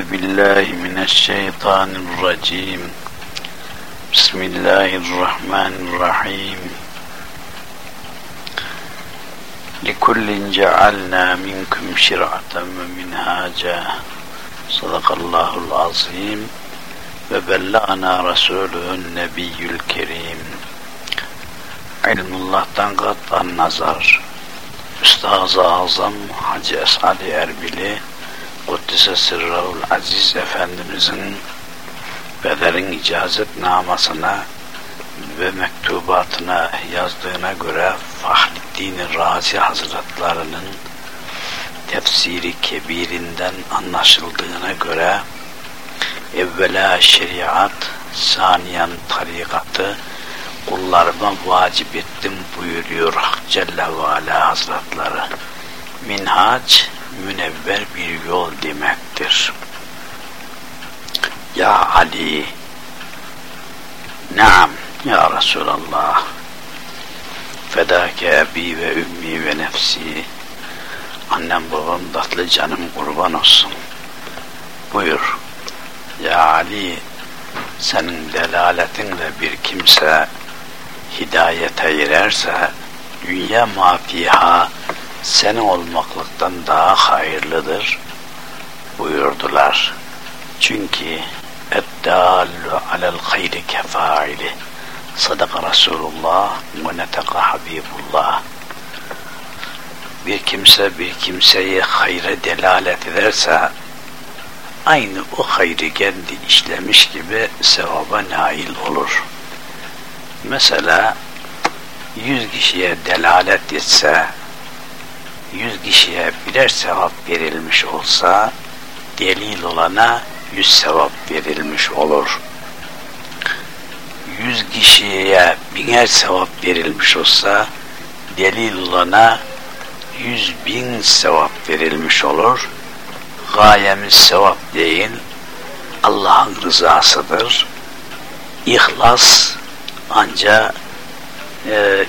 أعوذ بالله من الشيطان الرجيم بسم الله الرحمن الرحيم لكل جعلنا منكم شرعة ومنهاجا صدق الله العظيم وبلغنا رسوله النبي الكريم علم الله تنقط النظر Üstaz-ı Azam Hacı Esad-ı Erbili Kuddise Sırrahul Aziz Efendimizin Beder'in icazet namasına ve mektubatına yazdığına göre Fahriddin Razi Hazretlerinin tefsiri kebirinden anlaşıldığına göre evvela şeriat, saniyen tarikatı kullarıma vacip ettim buyuruyor Celle ve Ala Hazretleri. Minhaç, münevver bir yol demektir. Ya Ali, Naam ya Resulallah, fedake abi ve ümmi ve nefsi, annem babam tatlı canım kurban olsun. Buyur, ya Ali, senin delaletinle bir kimse hidayete girerse dünya mafiha senin olmaklıktan daha hayırlıdır buyurdular. Çünkü eddallu alel hayri kefaili sadaka Resulullah ve neteka Habibullah bir kimse bir kimseyi hayra delalet ederse aynı o hayrı kendi işlemiş gibi sevaba nail olur. Mesela yüz kişiye delalet etse yüz kişiye birer sevap verilmiş olsa delil olana yüz sevap verilmiş olur. Yüz kişiye biner sevap verilmiş olsa delil olana yüz bin sevap verilmiş olur. Gayemiz sevap değil, Allah'ın rızasıdır. İhlas anca e,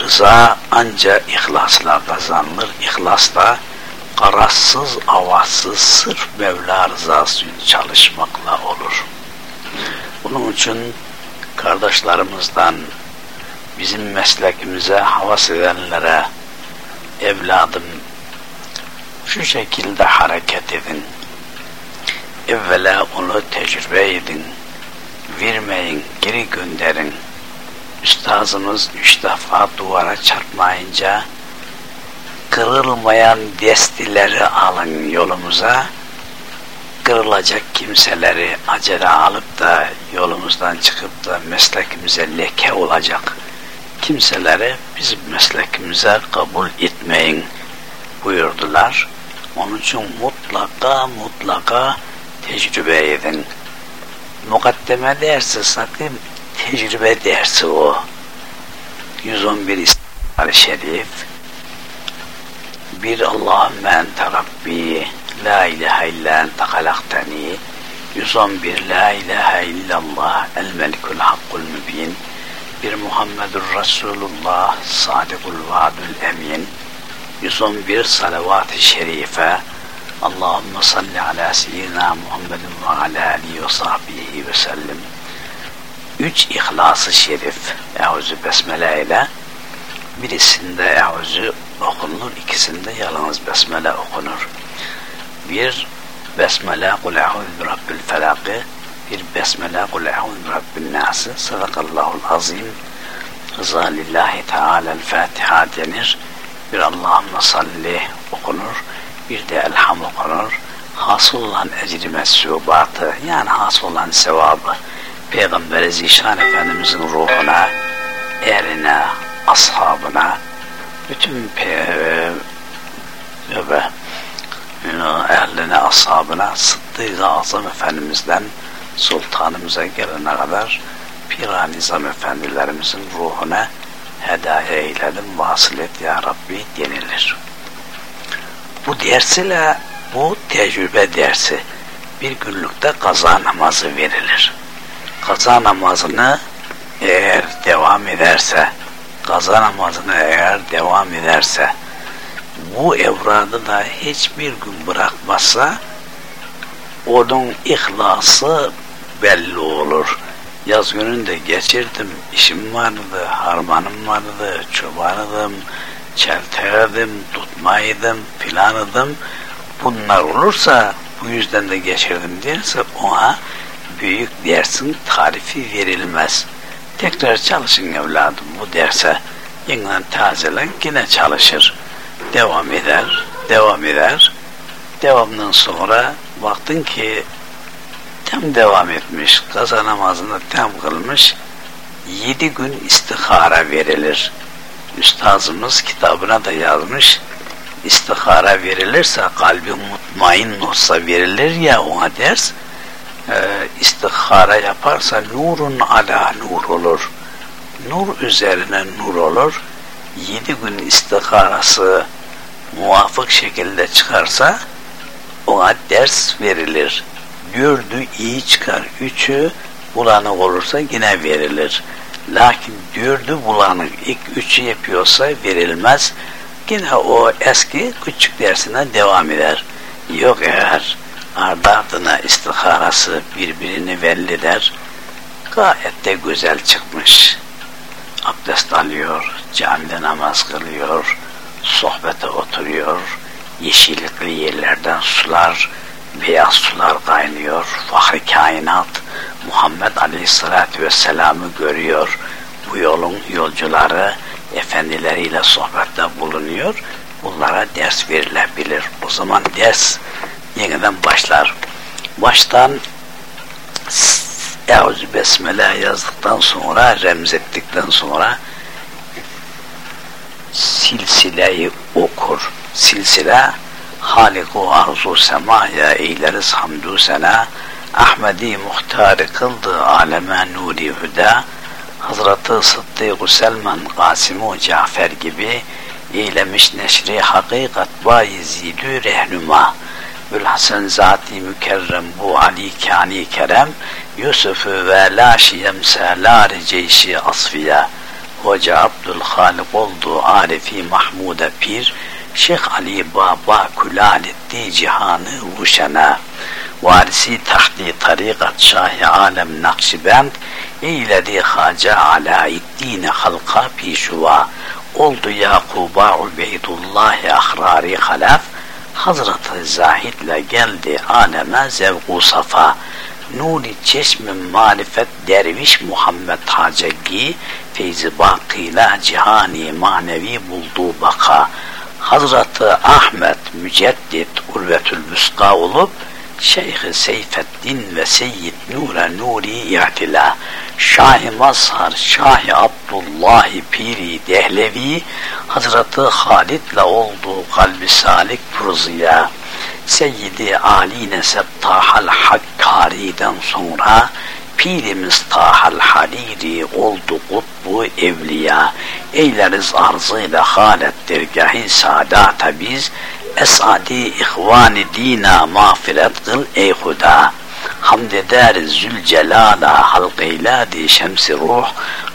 rıza anca ihlasla kazanılır. İhlas da karazsız, avazsız, sırf Mevla rızası çalışmakla olur. Bunun için kardeşlerimizden bizim meslekimize havas edenlere evladım şu şekilde hareket edin. Evvela onu tecrübe edin. Vermeyin, geri gönderin. Üstazımız üç defa duvara çarpmayınca kırılmayan destileri alın yolumuza kırılacak kimseleri acele alıp da yolumuzdan çıkıp da meslekimize leke olacak kimseleri bizim meslekimize kabul etmeyin buyurdular. Onun için mutlaka mutlaka tecrübe edin. Mukaddeme dersi sakın tecrübe dersi o. 111 İstiğfar Şerif. Bir Allahümme ente Rabbi La ilahe illa ente halaktani 111 La ilahe illallah El melikul hakkul mübin. Bir Muhammedur Resulullah Sadikul vaadul emin. 111 Salavat-ı Şerife. Allahümme salli ala seyyidina Muhammedin ve ala alihi ve sahbihi ve sellem üç İhlas-ı Şerif Eûzü Besmele ile birisinde Eûzü okunur, ikisinde yalnız Besmele okunur. Bir Besmele Kul Eûzü bi Rabbil Felakı bir Besmele Kul Eûzü bi Rabbil Nâsı Sadakallahul Azim Rıza Lillahi Teala'l Fatiha denir. Bir Allahümme salli okunur. Bir de Elham okunur. Hasıl olan ecri mesubatı yani hasıl olan sevabı Peygamberi Zişan Efendimizin ruhuna, erine, ashabına, bütün ve ehline, ashabına, Sıddık-ı Azam Efendimiz'den sultanımıza gelene kadar Pir-i Nizam Efendilerimizin ruhuna hediye eyledim, vasıl et ya Rabbi denilir. Bu dersiyle bu tecrübe dersi bir günlükte kaza namazı verilir kaza namazını eğer devam ederse kaza namazını eğer devam ederse bu evradı da hiçbir gün bırakmazsa onun ihlası belli olur. Yaz gününde geçirdim, işim vardı, harmanım vardı, çobanıdım, çelteğedim, tutmaydım, filanıdım. Bunlar olursa bu yüzden de geçirdim derse ona büyük dersin tarifi verilmez. Tekrar çalışın evladım bu derse. Yeniden tazelen yine çalışır. Devam eder, devam eder. Devamdan sonra baktın ki tam devam etmiş, kaza namazını tam kılmış, yedi gün istihara verilir. Üstazımız kitabına da yazmış, istihara verilirse, kalbi mutmain olsa verilir ya ona ders, e, istihara yaparsa nurun ala nur olur. Nur üzerine nur olur. Yedi gün istiharası muvafık şekilde çıkarsa ona ders verilir. Dördü iyi çıkar, üçü bulanık olursa yine verilir. Lakin dördü bulanık, ilk üçü yapıyorsa verilmez. Yine o eski küçük dersine devam eder. Yok eğer ardı ardına istiharası birbirini belli der. Gayet de güzel çıkmış. Abdest alıyor, camide namaz kılıyor, sohbete oturuyor, yeşillikli yerlerden sular, beyaz sular kaynıyor, fahri kainat Muhammed Aleyhisselatü Vesselam'ı görüyor. Bu yolun yolcuları efendileriyle sohbette bulunuyor. Bunlara ders verilebilir. O zaman ders yeniden başlar. Baştan Eûzü Besmele yazdıktan sonra, remzettikten sonra silsileyi okur. Silsile Halik-u arzu semaya eyleriz hamdü sena Ahmedi muhtarı kıldı aleme nuri hüda Hazreti Sıddık-ı Selman Kasım-ı Cafer gibi eylemiş neşri hakikat bayi zidü rehnuma Bülhasen zati mükerrem bu Ali kani kerem Yusuf'u ve la şiyemse la receyşi asfiye Hoca Abdülhalik oldu Arifi Mahmud'a pir Şeyh Ali Baba kulal etti cihanı ruşena varisi tahti tarikat şahi alem nakşibend eyledi haca alaiddine halka pişuva oldu Yakuba Ubeydullahi ahrari halaf Hazreti Zahid'le geldi aleme zevku safa. Nuri çeşmi marifet derviş Muhammed Hacegi feyzi bakıyla cihani manevi buldu baka. Hazreti Ahmet Müceddit Urvetül Müska olup Şeyh Seyfeddin ve Seyyid Nure Nuri İ'tila Şah-ı Mazhar Şah-ı Abdullahi Piri Dehlevi Hazreti Halid'le olduğu kalbi salik Furziya Seyyidi Ali Nesep Tahal Hakkari'den sonra Pirimiz Tahal Hariri oldu kutbu evliya. Eyleriz arzıyla halet dergâhi saadata biz Esadi ihvani dina mağfiret kıl ey huda Hamd ederiz zülcelala halk eyladi şemsi ruh.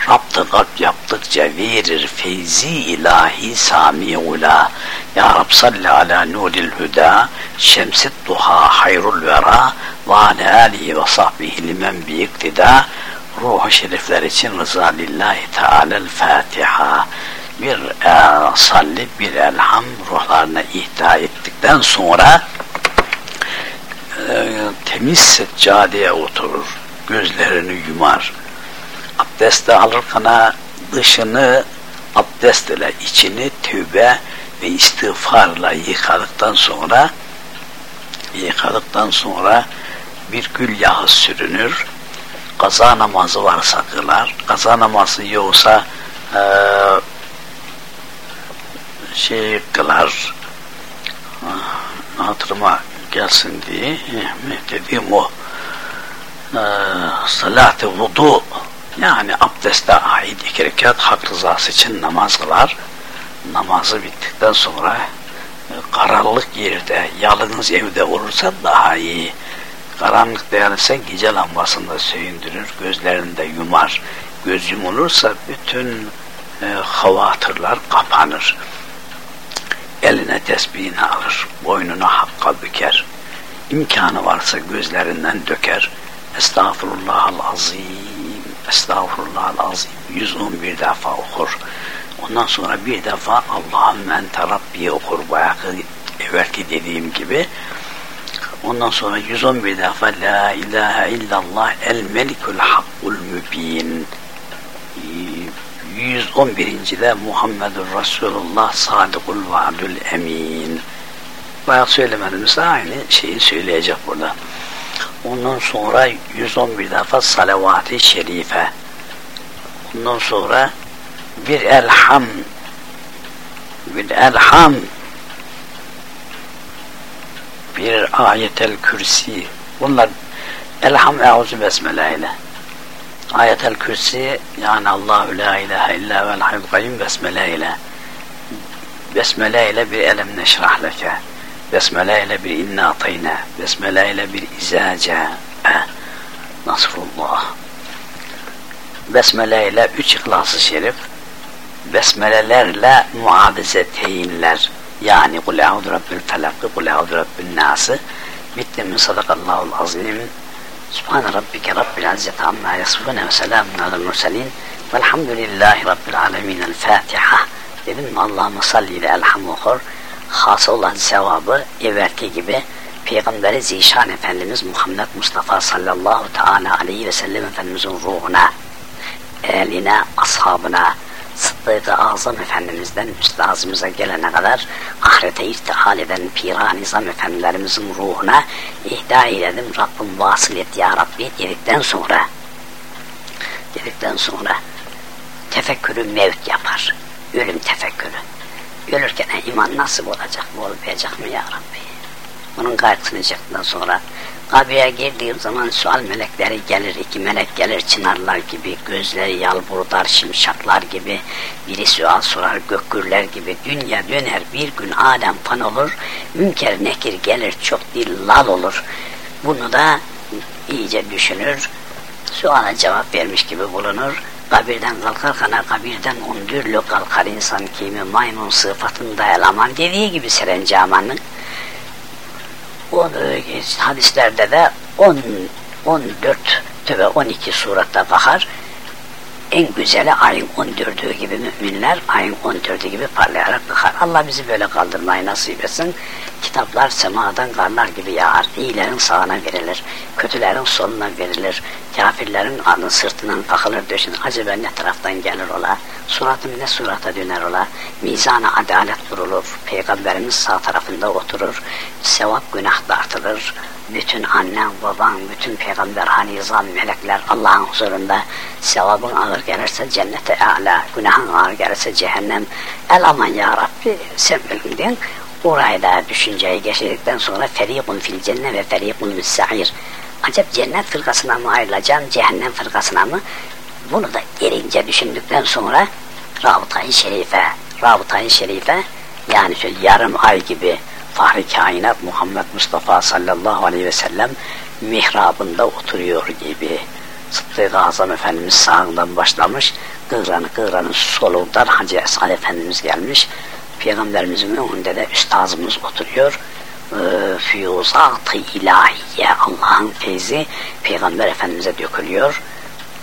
Rab'dı kalp yaptıkça verir feyzi ilahi sami ula. Ya Rab salli ala nuril huda Şemsit duha hayrul vera Ve ala alihi ve sahbihi limen bi iktida Ruhu şerifler için rıza lillahi teala'l Fatiha. Bir e, salli bir elham ruhlarına ihda ettikten sonra e, temiz seccadeye oturur gözlerini yumar. Abdest alırken dışını abdest ile içini tövbe ve istiğfarla yıkadıktan sonra yıkadıktan sonra bir gül yağı sürünür. Kaza namazı varsa kılar. Kaza namazı yoksa e, şey kılar. Hatırıma gelsin diye dediğim o e, salat-ı vudu yani abdeste ait iki rekat hak rızası için namaz kılar. Namazı bittikten sonra e, karanlık yerde yalnız evde olursa daha iyi. Karanlık değerse gece lambasında söyündürür gözlerinde yumar. Göz yumulursa bütün e, havatırlar kapanır eline tesbihini alır, boynuna hakka büker. imkanı varsa gözlerinden döker. Estağfurullahal azim, estağfurullahal azim 111 defa okur. Ondan sonra bir defa Allahümme ente Rabbi okur bayağı evvelki dediğim gibi. Ondan sonra 111 defa La ilahe illallah el melikul hakkul mübin 111. de Muhammedur Resulullah sadıkul vaadül emin bayağı söylemedimse aynı şeyi söyleyecek burada. Ondan sonra 111 defa salavat-ı şerife. Ondan sonra bir elham bir elham bir ayetel kürsi bunlar elham euzu besmele ile ayetel kürsi yani Allahu la ilahe illa vel hayyul kayyum besmele ile. Besmele ile bir elem neşrah leke. Besmele ile bir inna atayna. Besmele ile bir izaca. Nasrullah. Besmele ile üç ihlas şerif. Besmelelerle muavizeteyinler yani kul eûzu rabbil felakı kul eûzu rabbin nası bitti mi sadakallahul azim Subhane rabbike rabbil izzeti amma yasifune ve selamun alel murselin. Velhamdülillahi rabbil alemin el Fatiha dedim mi Allah'ıma salli ile elham okur has olan sevabı evvelki gibi Peygamberi Zişan Efendimiz Muhammed Mustafa sallallahu teala aleyhi ve sellem Efendimizin ruhuna, eline, ashabına, Sıddık-ı Azam Efendimiz'den üstazımıza gelene kadar ahirete irtihal eden Piran Efendilerimizin ruhuna ihda eyledim. Rabbim vasıl et ya Rabbi dedikten sonra dedikten sonra tefekkürü mevt yapar. Ölüm tefekkürü. Ölürken iman nasıl olacak mı olmayacak mı ya Rabbi? Bunun kaygısını çektikten sonra kabriye girdiğim zaman sual melekleri gelir, iki melek gelir çınarlar gibi, gözleri yalburdar, şimşaklar gibi, biri sual sorar gökgürler gibi, dünya döner bir gün Adem fan olur, münker nekir gelir çok dil lal olur. Bunu da iyice düşünür, suala cevap vermiş gibi bulunur, kabirden kalkar kana kabirden undürlü kalkar insan kimi maymun sıfatında eleman dediği gibi Serencaman'ın o hadislerde de 10 14 ve 12 suratta bakar en güzeli ayın 14'ü gibi müminler ayın 14'ü gibi parlayarak bakar. Allah bizi böyle kaldırmayı nasip etsin. Kitaplar semadan karlar gibi yağar. İyilerin sağına verilir. Kötülerin soluna verilir. Kafirlerin alın sırtından takılır döşün. Acaba ne taraftan gelir ola? Suratım ne surata döner ola? Mizana adalet kurulur. Peygamberimiz sağ tarafında oturur. Sevap günah dağıtılır bütün annen, baban, bütün peygamber, hanizam, melekler Allah'ın huzurunda sevabın ağır gelirse cennete âlâ, günahın ağır gelirse cehennem. El aman ya Rabbi sen bildin. Orayı da düşünceyi geçirdikten sonra ferikun fil cennet ve ferikun müssa'ir. Acaba cennet fırkasına mı ayrılacağım, cehennem fırkasına mı? Bunu da erince düşündükten sonra Rabıta-i Şerife, Rabıta-i Şerife yani şöyle yarım ay gibi Fahri kainat Muhammed Mustafa sallallahu aleyhi ve sellem mihrabında oturuyor gibi. Sıddık-ı Azam Efendimiz sağından başlamış, kıvranı kıvranı solundan Hacı Esad Efendimiz gelmiş. Peygamberimizin önünde de üstazımız oturuyor. Ee, Füyuzat-ı ilahiye Allah'ın feyzi Peygamber Efendimiz'e dökülüyor.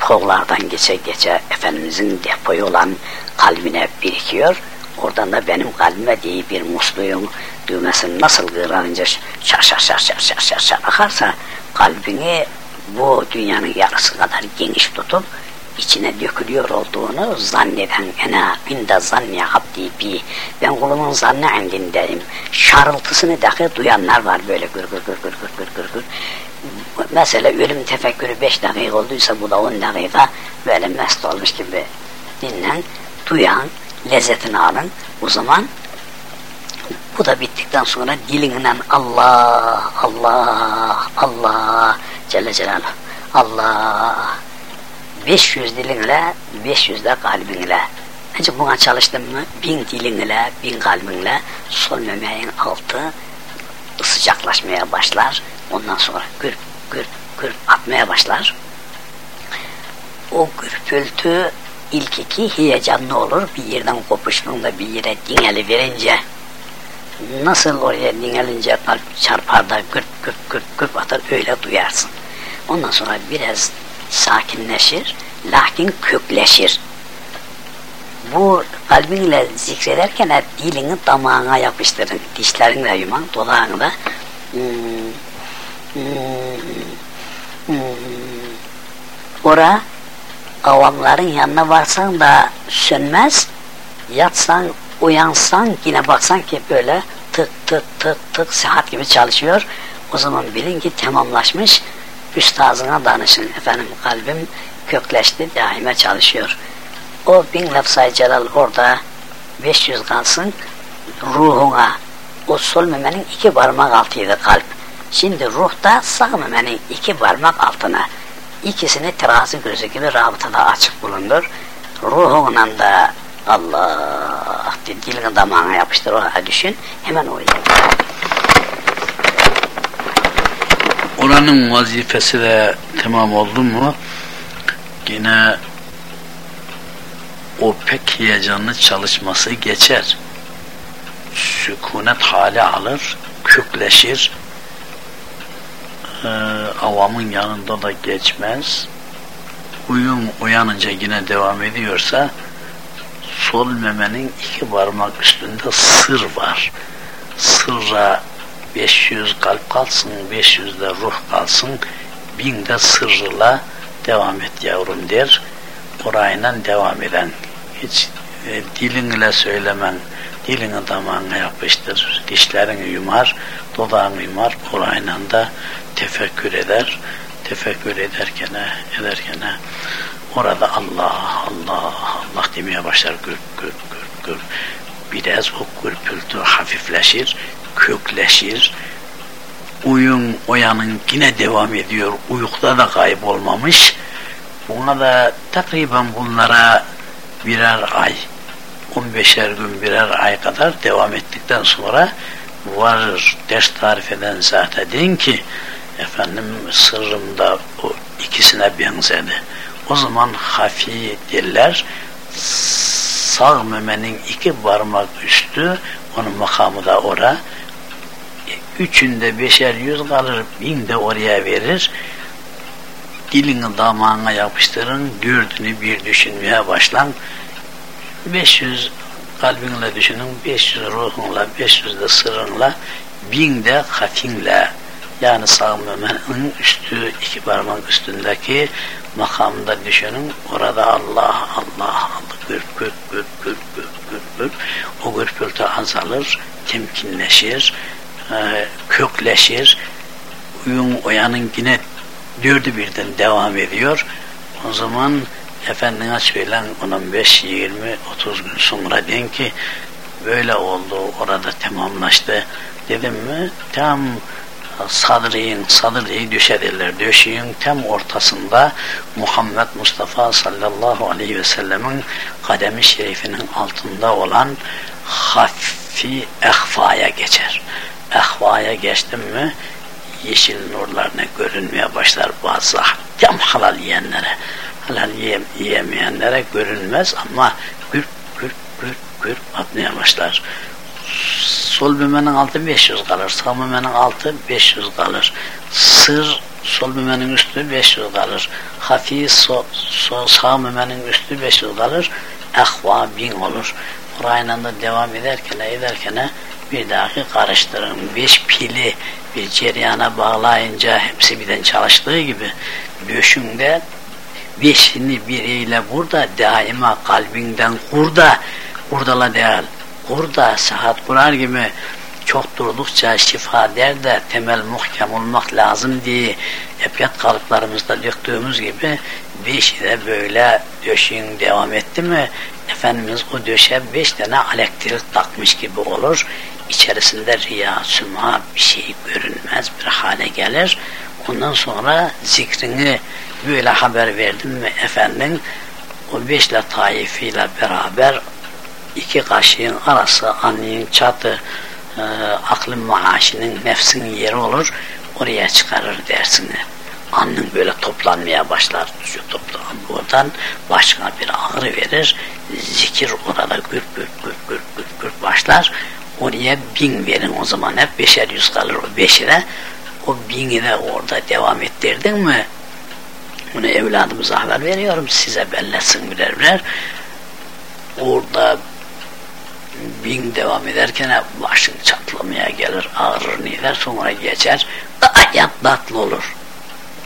Kollardan geçe geçe Efendimizin depoyu olan kalbine birikiyor. Oradan da benim kalbime diye bir musluyum. Düğmesini nasıl kıranınca şar şar şar şar şar şar şar akarsa kalbini bu dünyanın yarısı kadar geniş tutup içine dökülüyor olduğunu zanneden ena inde zanni abdi bi ben kulumun zannı endindeyim şarıltısını dahi duyanlar var böyle gır gır gır gır gır gır gır mesela ölüm tefekkürü beş dakika olduysa bu da on dakika böyle mest olmuş gibi dinlen duyan lezzetini alın o zaman bu da bittikten sonra dilinden Allah, Allah, Allah Celle Celaluhu. Allah. 500 dilinle, 500 de kalbinle. Önce buna çalıştın mı? Bin dilinle, bin kalbinle sol memeğin altı sıcaklaşmaya başlar. Ondan sonra gürp gürp gürp atmaya başlar. O gürpültü ilk iki heyecanlı olur. Bir yerden kopuştuğunda bir yere dingeli verince nasıl oraya dingelince kalp çarpar da gırt gırt gırt gırt atar öyle duyarsın. Ondan sonra biraz sakinleşir, lakin kökleşir. Bu kalbinle zikrederken hep dilini damağına yapıştırın, dişlerinle yuman, dodağını hmm, hmm, hmm. Ora avamların yanına varsan da sönmez, yatsan, uyansan yine baksan ki böyle tık tık tık tık saat gibi çalışıyor. O zaman bilin ki tamamlaşmış, üstazına danışın. Efendim kalbim kökleşti, daime çalışıyor. O bin lafzayı celal orada 500 kalsın ruhuna. O sol memenin iki parmak altıydı kalp. Şimdi ruhta sağ memenin iki parmak altına. İkisini terazi gözü gibi rabıtada açık bulundur. Ruhunla da Allah dilini damağına yapıştır o düşün. Hemen o Oranın vazifesi de tamam oldu mu yine o pek heyecanlı çalışması geçer. Sükunet hali alır, kökleşir. Ee, avamın yanında da geçmez. Uyum uyanınca yine devam ediyorsa sol memenin iki parmak üstünde sır var. Sırra 500 kalp kalsın, 500 de ruh kalsın, bin de sırrıyla devam et yavrum der. Orayla devam eden. Hiç e, dilinle söylemen, dilini damağına yapıştır, dişlerini yumar, dudağını yumar, orayla da tefekkür eder. Tefekkür ederken, ederken orada Allah, Allah, Allah demeye başlar gür, gür, gür, gür. Biraz o gürpültü hafifleşir, kökleşir, uyun uyanın yine devam ediyor. Uyukta da kaybolmamış. Buna da takriben bunlara birer ay, 15'er gün birer ay kadar devam ettikten sonra varır ders tarif eden zaten deyin ki efendim sırrımda o ikisine benzedi. O zaman hafi diller sağ memenin iki parmak üstü onun makamı da ora. Üçünde beşer yüz kalır bin de oraya verir. Dilini damağına yapıştırın gördüğünü bir düşünmeye başlan 500 kalbinle düşünün 500 ruhunla 500 de sırrınla bin de hafinle yani sağ memenin üstü iki parmak üstündeki makamda düşünün orada Allah Allah Allah gürp gürp gürp gürp gürp gürp gürp. O gürpültü azalır temkinleşir e, kökleşir. Uyum uyanın yine dördü birden devam ediyor. O zaman Efendine söylen 15, 20, 30 gün sonra den ki böyle oldu orada tamamlaştı. Dedim mi tam sadriyin sadriyi düşerler döşeğin tam ortasında Muhammed Mustafa sallallahu aleyhi ve sellemin kademi şerifinin altında olan hafi ehfaya geçer. Ehvaya geçtim mi yeşil nurlarına görünmeye başlar bazı tam halal yiyenlere halal yiyemeyenlere görünmez ama gürp gürp gürp gürp atmaya başlar. Sol memenin altı 500 kalır sağ memenin altı 500 kalır. Sır sol memenin üstü 500 kalır. Hafi so, so, sağ memenin üstü 500 kalır. Ehva bin olur. Orayla da devam ederken ederken bir dahi karıştırın. Beş pili bir ceryana bağlayınca hepsi birden çalıştığı gibi döşünde beşini biriyle burada daima kalbinden kurda kurdala değil kurda saat kurar gibi çok durdukça şifa der de temel muhkem olmak lazım diye yapyat kalıplarımızda döktüğümüz gibi beşi de böyle döşün devam etti mi Efendimiz o döşe beş tane elektrik takmış gibi olur içerisinde riya, süma bir şey görünmez bir hale gelir. Ondan sonra zikrini böyle haber verdim mi efendim o beşle taifiyle beraber iki kaşığın arası annenin çatı e, aklın maaşının nefsinin yeri olur oraya çıkarır dersini. Anın böyle toplanmaya başlar toplan oradan başka bir ağrı verir zikir orada gür gür gür gür gür gür başlar. Oraya bin verin o zaman hep beşer yüz kalır o beşine. O bini de orada devam ettirdin mi? Bunu evladımıza haber veriyorum size bellesin birer birer. Orada bin devam ederken başın çatlamaya gelir, ağrır niler sonra geçer. Hayat tatlı olur.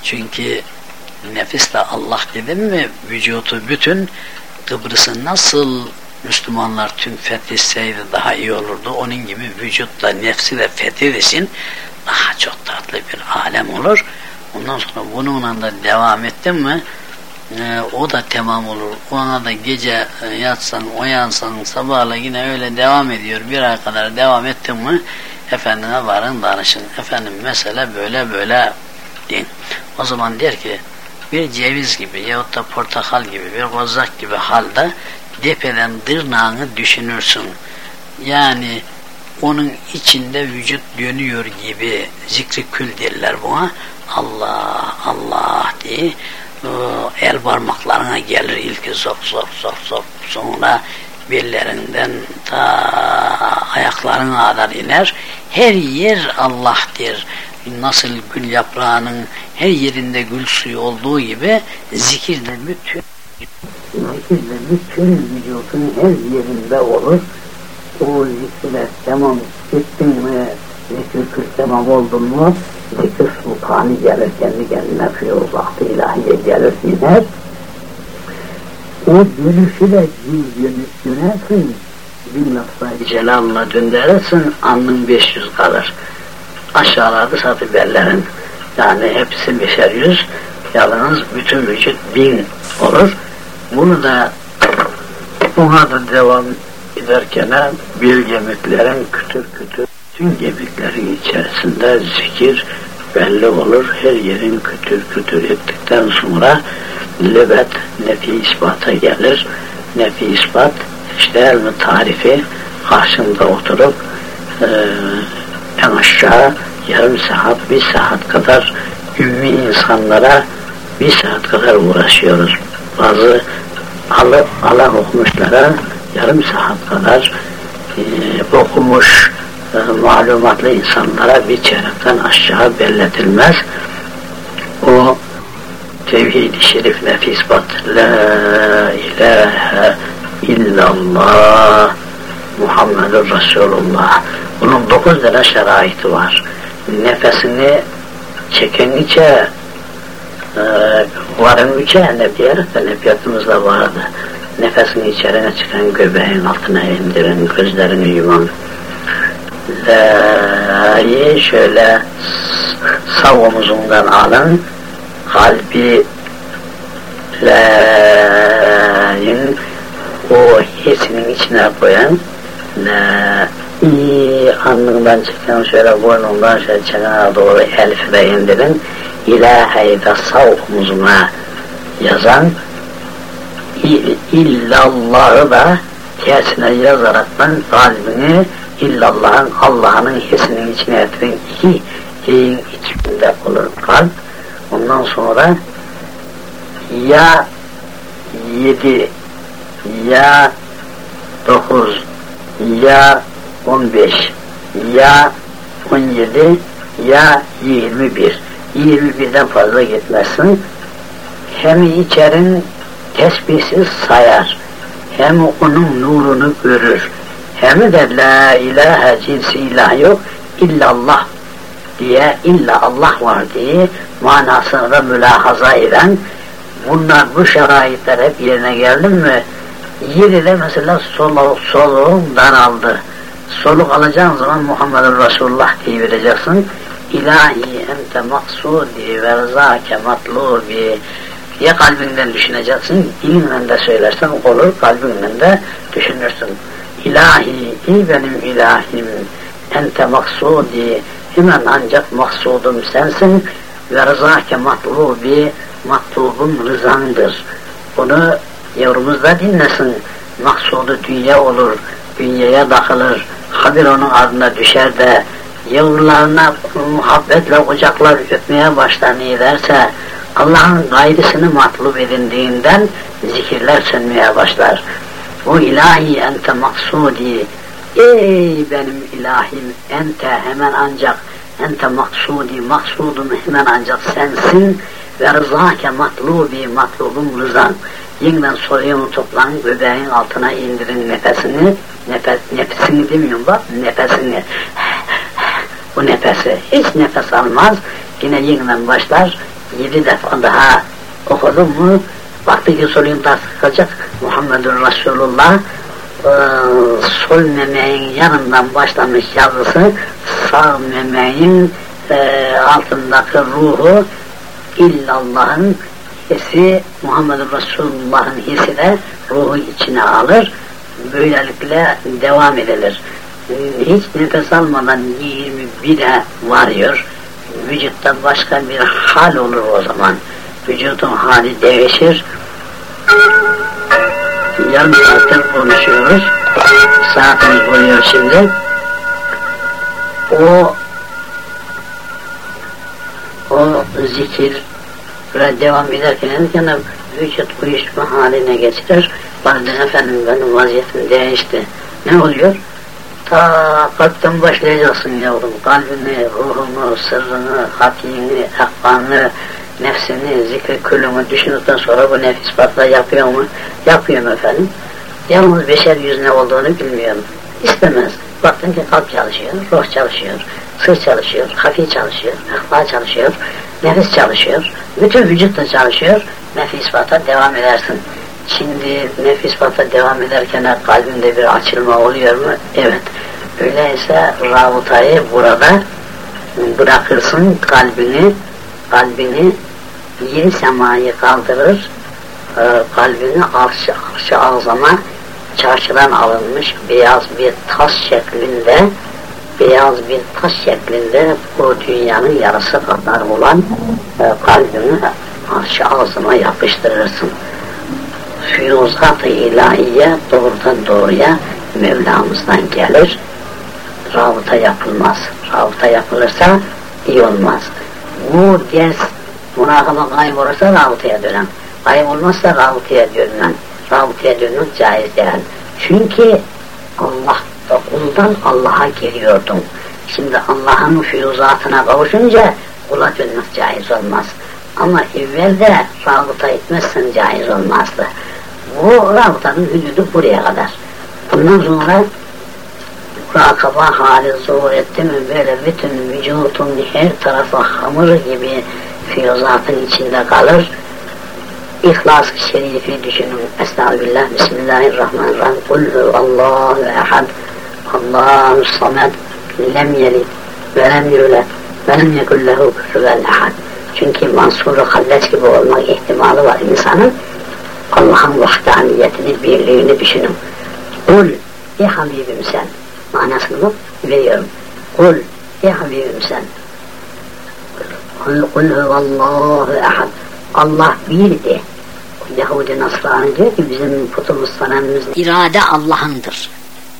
Çünkü nefisle Allah dedim mi vücutu bütün Kıbrıs'ın nasıl Müslümanlar tüm fethetseydi daha iyi olurdu. Onun gibi vücutla nefsi de fethedilsin daha çok tatlı bir alem olur. Ondan sonra bununla da devam ettin mi e, o da tamam olur. Ona da gece e, yatsan, uyansan, sabahla yine öyle devam ediyor. Bir ay kadar devam ettin mi efendine varın danışın. Efendim mesele böyle böyle deyin. O zaman der ki bir ceviz gibi yahut da portakal gibi bir kozak gibi halde depeden dırnağını düşünürsün. Yani onun içinde vücut dönüyor gibi zikri kül derler buna. Allah Allah diye el parmaklarına gelir ilki zor zor zor zor sonra bellerinden ta ayaklarına kadar iner. Her yer Allah'tır. Nasıl gül yaprağının her yerinde gül suyu olduğu gibi zikirle bütün zikirle bütün vücudun her yerinde olur. O zikirle tamam ettin mi, zikir tamam oldun mu, zikir sultanı gelir kendi kendine fiyuzaklı ilahiye gelir iner. O dönüşü de dönersin, bin lafzayı celalına döndürürsün, alnın 500 kalır. Aşağılarda satı bellerin, yani hepsi beşer yüz, yalnız bütün vücut bin olur. Bunu da ona da devam ederken bir gemiklerin kütür kütür tüm gemiklerin içerisinde zikir belli olur. Her yerin kütür kütür ettikten sonra lebet nefi ispata gelir. Nefi ispat işte elmi tarifi karşında oturup e, en aşağı yarım saat, bir saat kadar ümmi insanlara bir saat kadar uğraşıyoruz. Bazı Allah, Allah okumuşlara yarım saat kadar e, okumuş e, malumatlı insanlara bir çeyrekten aşağı belletilmez. O tevhid-i şerif nefis bat La ilahe illallah Muhammedur Resulullah bunun dokuz tane şeraiti var. Nefesini çeken içe e, varın üçe nebiyat nebiyatımızda vardı. Nefesini içerine çıkan göbeğin altına indirin, gözlerini yuman. La'yı şöyle sağ omuzundan alın, kalbi La'yın o hissinin içine koyun. La i alnından çıkan şöyle burnundan şöyle çenene doğru elfi de indirin. İlahi de sağ omuzuna yazan illallahı da tersine yazaraktan kalbini illallah'ın Allah'ın hissinin içine ettirin iki şeyin içinde olur kalp. Ondan sonra ya yedi ya dokuz ya on beş ya on yedi ya yirmi bir. Yirmi birden fazla gitmezsin. Hem içerin tesbihsiz sayar. Hem onun nurunu görür hem de la ilahe cinsi ilah yok illallah diye illa Allah var diye manasını da mülahaza eden bunlar bu şeraitler hep yerine geldi mi yeri mesela soluk, soluğun daraldı. Soluk alacağın zaman Muhammed Resulullah diye vereceksin. İlahi ente maksudi ve rızake matlubi ya kalbinden düşüneceksin, dilinle de söylersen olur, kalbinden de düşünürsün. İlahi, ey benim ilahim, ente maksudi, hemen ancak maksudum sensin ve rızake matlubi, matlubum rızandır. Bunu yavrumuz da dinlesin. Maksudu dünya olur, dünyaya takılır, habir onun ardına düşer de yavrularına muhabbetle kucaklar öpmeye başlar derse Allah'ın gayrısını matlub edindiğinden zikirler sönmeye başlar. O ilahi ente maksudi. Ey benim ilahim ente hemen ancak ente maksudi maksudum hemen ancak sensin ve rızake matlubi matlubum rızan. Yeniden soruyorum toplanın göbeğin altına indirin nefesini. Nefes, nefesini demiyorum bak nefesini. Bu nefesi hiç nefes almaz. Yine yeniden başlar yedi defa daha okudum mu vakti ki sorayım da sıkacak Muhammedur Resulullah e, sol memeğin yanından başlamış yazısı sağ memeğin e, altındaki ruhu illallah'ın hissi Muhammed Resulullah'ın hissi de ruhu içine alır. Böylelikle devam edilir. Hiç nefes almadan 21'e varıyor. Vücutta başka bir hal olur o zaman. Vücudun hali değişir. Yarım saattir konuşuyoruz. Saatimiz buluyor şimdi. O o zikir ve devam ederken gene vücut uyuşma haline geçirir. Bazen efendim benim vaziyetim değişti. Ne oluyor? Ta kalpten başlayacaksın yavrum. Kalbini, ruhunu, sırrını, hatini, akvanı, nefsini, zikri külünü düşündükten sonra bu nefis patla yapıyor mu? Yapıyorum efendim. Yalnız beşer yüz ne olduğunu bilmiyorum. İstemez. Baktım ki kalp çalışıyor, ruh çalışıyor, sır çalışıyor, hafi çalışıyor, akla çalışıyor, nefis çalışıyor, bütün vücut da çalışıyor, nefis ispata devam edersin. Şimdi nefis ispata devam ederken kalbinde bir açılma oluyor mu? Evet. Öyleyse rabıtayı burada bırakırsın kalbini, kalbini yedi semayı kaldırır, e, kalbini arşı, arşı ağzama çarşıdan alınmış beyaz bir taş şeklinde beyaz bir taş şeklinde bu dünyanın yarısı kadar olan e, kalbini arşı ağzına yapıştırırsın. Firuzat-ı ilahiye doğrudan doğruya Mevlamızdan gelir. Rabıta yapılmaz. Rabıta yapılırsa iyi olmaz. Bu ders münakaba kaybolursa rabıtaya dönen. Kaybolmazsa rabıtaya dönmen. Rabıtaya dönmek caiz değil. Çünkü Allah kuldan Allah'a geliyordun. Şimdi Allah'ın füyuzatına kavuşunca kula dönmek caiz olmaz. Ama evvelde rabıta etmezsen caiz olmazdı. Bu rabıtanın hüdudu buraya kadar. Bundan sonra murakaba hali zuhur etti mi böyle bütün vücudun her tarafı hamur gibi füyuzatın içinde kalır. İhlas-ı Şerifi düşünün. Estağfirullah, Bismillahirrahmanirrahim. Kul Allahu ehad, Allahu samed, lem yelid ve lem yulet ve lem yekun lehu küfüven ehad. Çünkü mansuru hallet gibi olmak ihtimali var insanın. Allah'ın vahdaniyetini, birliğini düşünün. Kul, ey Habibim sen, manasını veriyorum. Kul, ey Habibim sen, Kul, kul huvallahu ehad, Allah birdi. Yahudi Nasrani diyor ki bizim putumuz sanamımız irade Allah'ındır.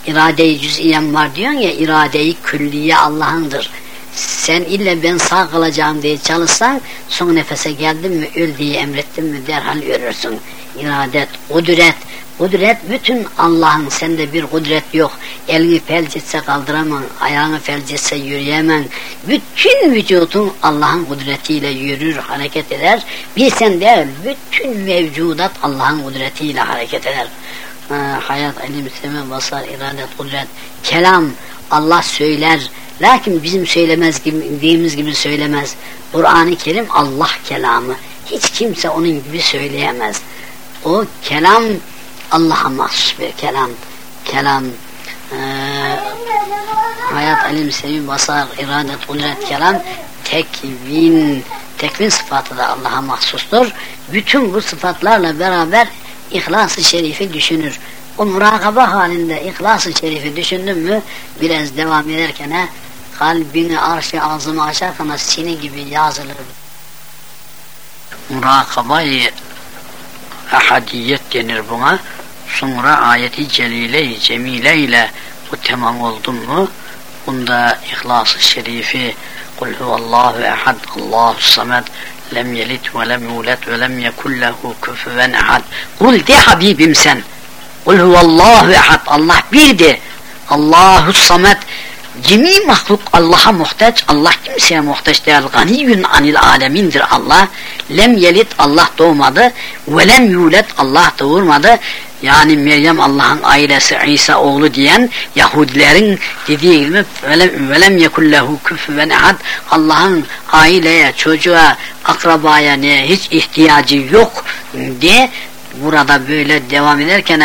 İrade-i cüz'iyen var diyorsun ya iradeyi külliye Allah'ındır. Sen ille ben sağ kalacağım diye çalışsan son nefese geldin mi öl diye emrettin mi derhal ölürsün. İradet, kudret, Kudret bütün Allah'ın sende bir kudret yok. Elini felç etse kaldıramam, ayağını felç etse yürüyemem. Bütün vücudun Allah'ın kudretiyle yürür, hareket eder. Bir sen bütün mevcudat Allah'ın kudretiyle hareket eder. Ha, hayat, ilim, seme, basar, iradet, kudret, kelam, Allah söyler. Lakin bizim söylemez gibi, dediğimiz gibi söylemez. Kur'an-ı Kerim Allah kelamı. Hiç kimse onun gibi söyleyemez. O kelam Allah'a mahsus bir kelam. Kelam e, hayat, alim, sevim, basar, iradet, kudret, kelam tekvin, tekvin sıfatı da Allah'a mahsustur. Bütün bu sıfatlarla beraber İhlas-ı Şerif'i düşünür. O murakaba halinde İhlas-ı Şerif'i düşündün mü biraz devam ederken he, kalbini arşı ağzımı açarken sini gibi yazılır. Murakabayı ahadiyet denir buna. Sonra ayeti celile-i cemile ile bu tamam oldu mu bunda İhlas-ı Şerifi Kul huvallahu ehad Allahu samed lem yelid ve lem yulet ve lem yekun lehu küfüven ehad Kul de Habibim sen Kul huvallahu ehad Allah birdi Allahu samet Cemi mahluk Allah'a muhtaç, Allah kimseye muhtaç değil. Ganiyün anil alemindir Allah. Lem yelit Allah doğmadı. Ve lem yulet Allah doğurmadı. Yani Meryem Allah'ın ailesi İsa oğlu diyen Yahudilerin dediği gibi velem, yekullehu küfüven ehad Allah'ın aileye, çocuğa, akrabaya ne hiç ihtiyacı yok diye burada böyle devam ederken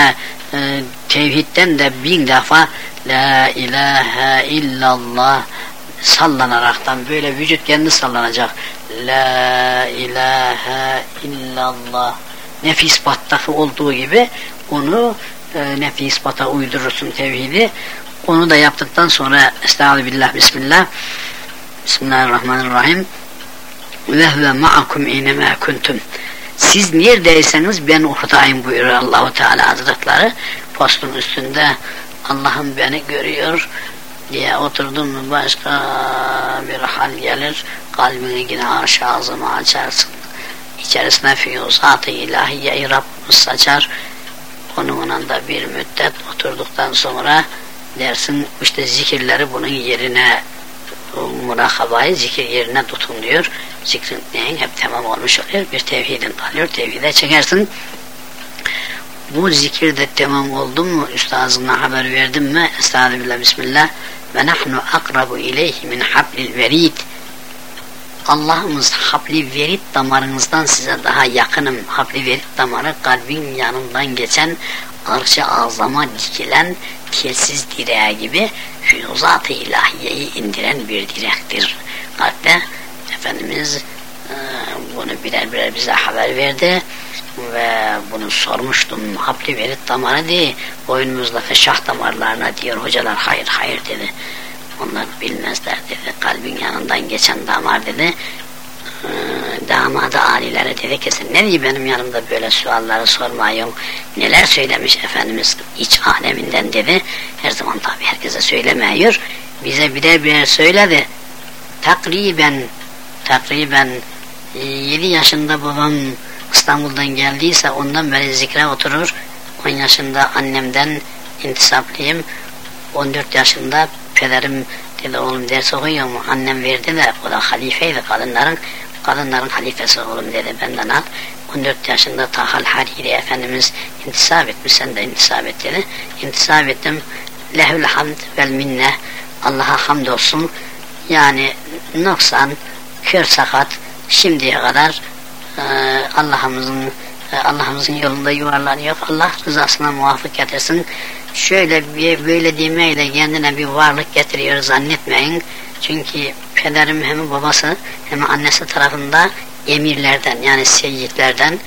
e, tevhidden de bin defa La ilahe illallah sallanaraktan böyle vücut kendi sallanacak. La ilahe illallah nefi ispattaki olduğu gibi onu e, nefi ispata uydurursun tevhidi. Onu da yaptıktan sonra Estağfirullah Bismillah. Bismillahirrahmanirrahim. Ve huve ma'akum inema kuntum. Siz neredeyseniz ben oradayım buyuruyor Allahu Teala Hazretleri. Postun üstünde Allah'ım beni görüyor diye oturdun mu başka bir hal gelir kalbini yine aşağı ağzımı açarsın. İçerisine füyuzat-ı ilahiyeyi Rabbimiz saçar onunla da bir müddet oturduktan sonra dersin işte zikirleri bunun yerine murakabayı zikir yerine tutun diyor. Zikrin neyin? Hep tamam olmuş oluyor. Bir tevhidin kalıyor tevhide çekersin. Bu zikir de tamam oldu mu? Üstazına haber verdim mi? Estağfirullah bismillah. Ve nahnu akrabu ileyhi min hablil verid Allah'ımız habli verit damarınızdan size daha yakınım. Habli verit damarı kalbin yanından geçen arşa azama dikilen telsiz direği gibi füyuzat-ı ilahiyeyi indiren bir direktir. Kalpte Efendimiz e, bunu birer birer bize haber verdi ve bunu sormuştum. Habli verit damarı değil, boynumuzdaki şah damarlarına diyor hocalar hayır hayır dedi. Onlar bilmezler dedi. Kalbin yanından geçen damar dedi. Ee, damadı alilere dedi ki sen ne diye benim yanımda böyle sualları sormayın. Neler söylemiş Efendimiz iç aleminden dedi. Her zaman tabi herkese söylemiyor. Bize birer birer söyledi. Takriben takriben 7 yaşında babam İstanbul'dan geldiyse ondan beri zikre oturur. 10 yaşında annemden intisaplıyım. 14 yaşında pederim dedi oğlum ders okuyor mu? Annem verdi de o da halifeydi kadınların. Kadınların halifesi oğlum dedi benden al. 14 yaşında Tahal Hariri Efendimiz intisap etmiş sen de intisap et dedi. İntisap ettim. Lehül hamd vel minne. Allah'a hamdolsun. Yani noksan, kör sakat şimdiye kadar e, Allah'ımızın e, Allah'ımızın yolunda yuvarlanıyor. Allah rızasına muvaffak getirsin şöyle bir böyle demeyle kendine bir varlık getiriyor zannetmeyin. Çünkü pederim hem babası hem annesi tarafında emirlerden yani seyyidlerden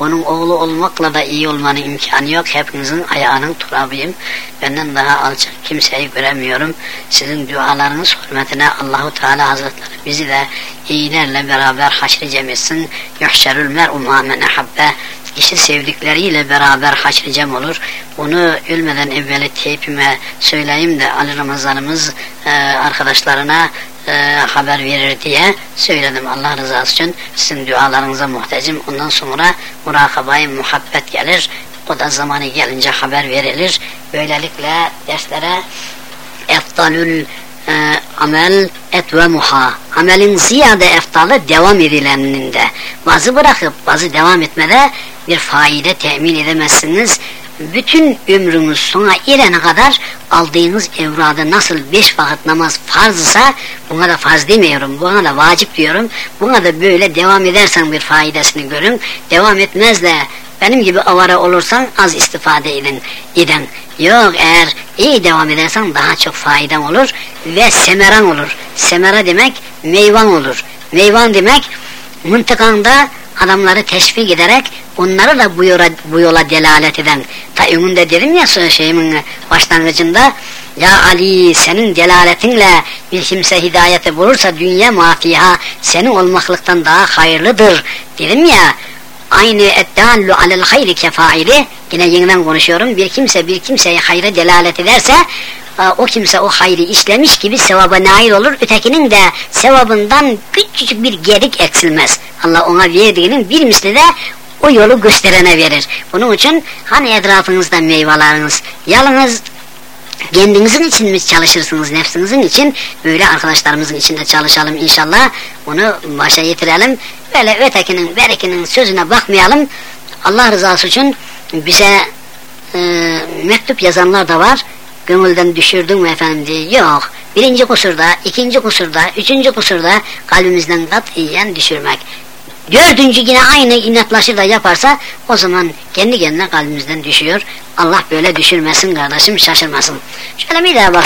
onun oğlu olmakla da iyi olmanın imkanı yok. Hepinizin ayağının turabıyım. Benden daha alçak kimseyi göremiyorum. Sizin dualarınız hürmetine Allahu Teala Hazretleri bizi de iyilerle beraber haşri cem etsin. Yuhşerül mer'u mâmen habbe kişi sevdikleriyle beraber haşricem olur. Bunu ölmeden evveli teypime söyleyeyim de Ali Ramazanımız e, arkadaşlarına e, haber verir diye söyledim Allah rızası için. Sizin dualarınıza muhtacım. Ondan sonra murakabayı muhabbet gelir. O da zamanı gelince haber verilir. Böylelikle derslere eftalül e, amel et ve muha. Amelin ziyade eftalı devam edileninde. Bazı bırakıp bazı devam etmede bir faide temin edemezsiniz. Bütün ömrünüz sona erene kadar aldığınız evrada nasıl beş vakit namaz farzsa buna da farz demiyorum, buna da vacip diyorum. Buna da böyle devam edersen bir faidesini görün. Devam etmez de benim gibi avara olursan az istifade edin. eden. Yok eğer iyi devam edersen daha çok faydan olur ve semeran olur. Semera demek meyvan olur. Meyvan demek mıntıkanda adamları teşvik ederek onları da bu yola, bu yola delalet eden ta önünde dedim ya şeyimin başlangıcında ya Ali senin delaletinle bir kimse hidayete bulursa dünya mafiha senin olmaklıktan daha hayırlıdır dedim ya aynı eddallu alel hayri kefaili yine yeniden konuşuyorum bir kimse bir kimseye hayra delalet ederse o kimse o hayrı işlemiş gibi sevaba nail olur. Ötekinin de sevabından küçücük bir gerik eksilmez. Allah ona verdiğinin bir misli de o yolu gösterene verir. Bunun için hani etrafınızda meyveleriniz yalnız kendinizin için mi çalışırsınız nefsinizin için. Böyle arkadaşlarımızın içinde çalışalım inşallah. Bunu başa getirelim. Böyle ötekinin berekinin sözüne bakmayalım. Allah rızası için bize e, mektup yazanlar da var. Gönülden düşürdün mü efendim diye yok. Birinci kusurda ikinci kusurda üçüncü kusurda kalbimizden katiyen düşürmek dördüncü yine aynı inatlaşır da yaparsa o zaman kendi kendine kalbimizden düşüyor. Allah böyle düşürmesin kardeşim şaşırmasın. Şöyle bir daha bak.